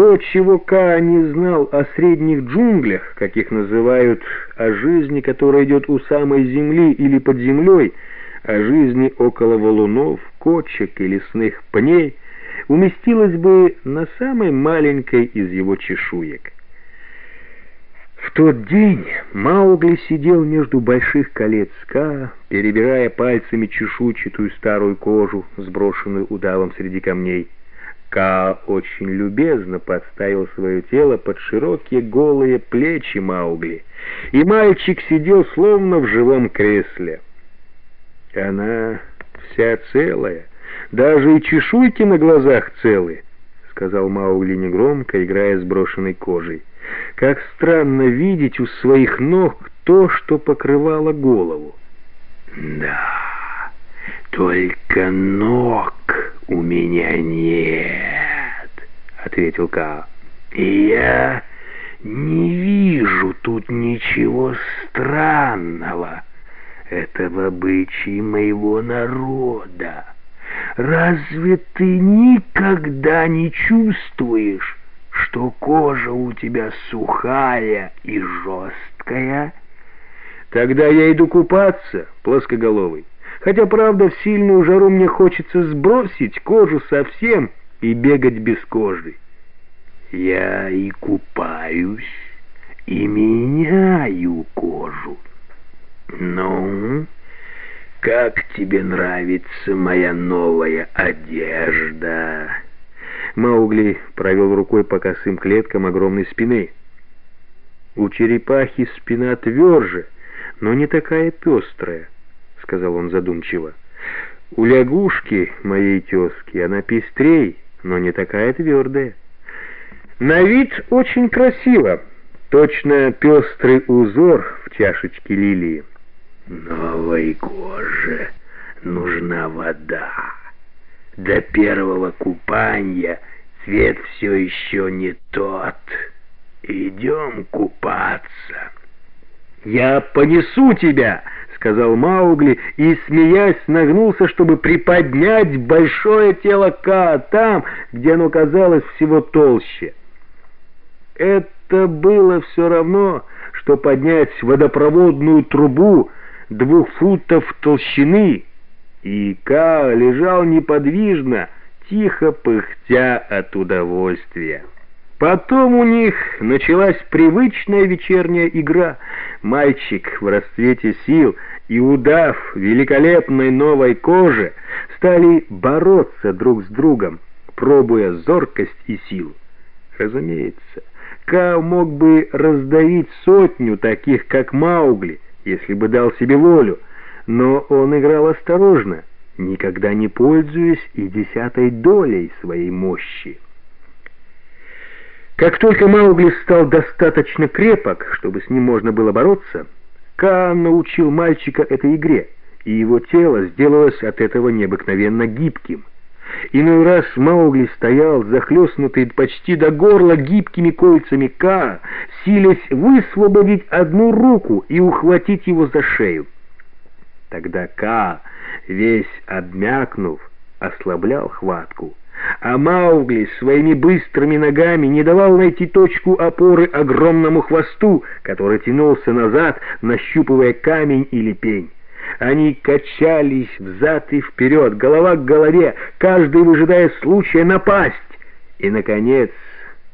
То, чего Ка не знал о средних джунглях, как их называют, о жизни, которая идет у самой земли или под землей, о жизни около валунов, кочек и лесных пней, уместилось бы на самой маленькой из его чешуек. В тот день Маугли сидел между больших колец Ка, перебирая пальцами чешуйчатую старую кожу, сброшенную удавом среди камней. Ка очень любезно подставил свое тело под широкие голые плечи Маугли, и мальчик сидел словно в живом кресле. «Она вся целая, даже и чешуйки на глазах целы», — сказал Маугли негромко, играя с брошенной кожей. «Как странно видеть у своих ног то, что покрывало голову». «Да, только ног меня нет», — ответил Ка. «И я не вижу тут ничего странного. Это в обычае моего народа. Разве ты никогда не чувствуешь, что кожа у тебя сухая и жесткая?» «Тогда я иду купаться, плоскоголовый». Хотя, правда, в сильную жару мне хочется сбросить кожу совсем и бегать без кожи. Я и купаюсь, и меняю кожу. Ну, как тебе нравится моя новая одежда?» Маугли провел рукой по косым клеткам огромной спины. У черепахи спина тверже, но не такая пестрая. — сказал он задумчиво. «У лягушки, моей тезки, она пестрей, но не такая твердая. На вид очень красиво, точно пестрый узор в чашечке лилии». «Новой коже нужна вода. До первого купания цвет все еще не тот. Идем купаться». «Я понесу тебя!» Сказал Маугли и, смеясь, нагнулся, чтобы приподнять большое тело Ка там, где оно казалось всего толще. Это было все равно, что поднять водопроводную трубу двух футов толщины, и Ка лежал неподвижно, тихо пыхтя от удовольствия. Потом у них началась привычная вечерняя игра. Мальчик в расцвете сил и удав великолепной новой кожи стали бороться друг с другом, пробуя зоркость и силу. Разумеется, Ка мог бы раздавить сотню таких, как Маугли, если бы дал себе волю, но он играл осторожно, никогда не пользуясь и десятой долей своей мощи. Как только Маугли стал достаточно крепок, чтобы с ним можно было бороться, Каан научил мальчика этой игре, и его тело сделалось от этого необыкновенно гибким. Иной раз Маугли стоял, захлестнутый почти до горла гибкими кольцами Ка, силясь высвободить одну руку и ухватить его за шею. Тогда Ка, весь обмякнув, ослаблял хватку а Маугли своими быстрыми ногами не давал найти точку опоры огромному хвосту, который тянулся назад, нащупывая камень или пень. Они качались взад и вперед, голова к голове, каждый выжидая случая напасть. И, наконец,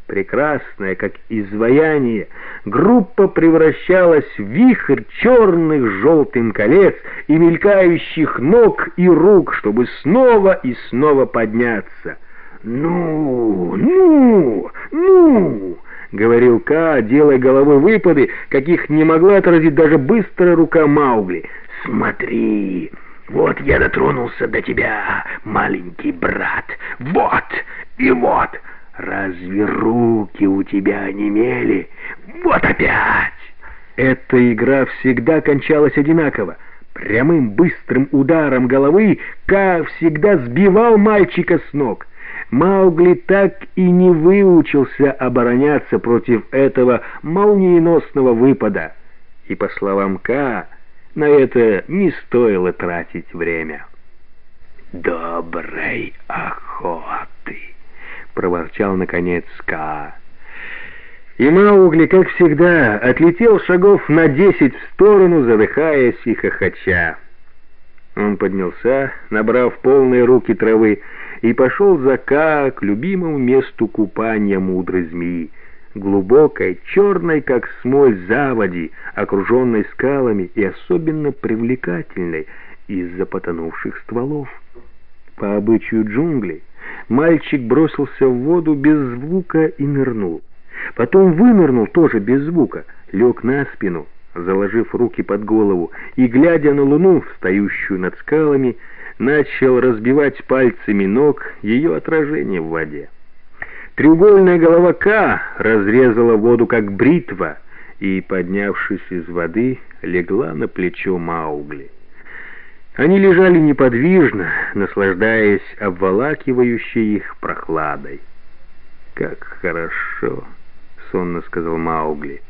прекрасная, как изваяние, группа превращалась в вихрь черных желтым колец и мелькающих ног и рук, чтобы снова и снова подняться. «Ну, ну, ну!» — говорил Ка, делая головой выпады, каких не могла отразить даже быстрая рука Маугли. «Смотри!» Вот я дотронулся до тебя, маленький брат. Вот и вот. Разве руки у тебя онемели? Вот опять!» Эта игра всегда кончалась одинаково. Прямым быстрым ударом головы Ка всегда сбивал мальчика с ног. Маугли так и не выучился обороняться против этого молниеносного выпада. И, по словам Ка, на это не стоило тратить время. «Доброй охоты!» Проворчал наконец Ка. И Маугли, как всегда, отлетел шагов на десять в сторону, задыхаясь и хохоча. Он поднялся, набрав полные руки травы, и пошел за Ка к любимому месту купания мудрой змеи, глубокой, черной, как смоль заводи, окруженной скалами и особенно привлекательной из-за потонувших стволов. По обычаю джунглей мальчик бросился в воду без звука и нырнул. Потом вынырнул тоже без звука, лег на спину, заложив руки под голову, и, глядя на луну, встающую над скалами, начал разбивать пальцами ног ее отражение в воде. Треугольная голова К разрезала воду, как бритва, и, поднявшись из воды, легла на плечо Маугли. Они лежали неподвижно, наслаждаясь обволакивающей их прохладой. «Как хорошо!» — сонно сказал Маугли.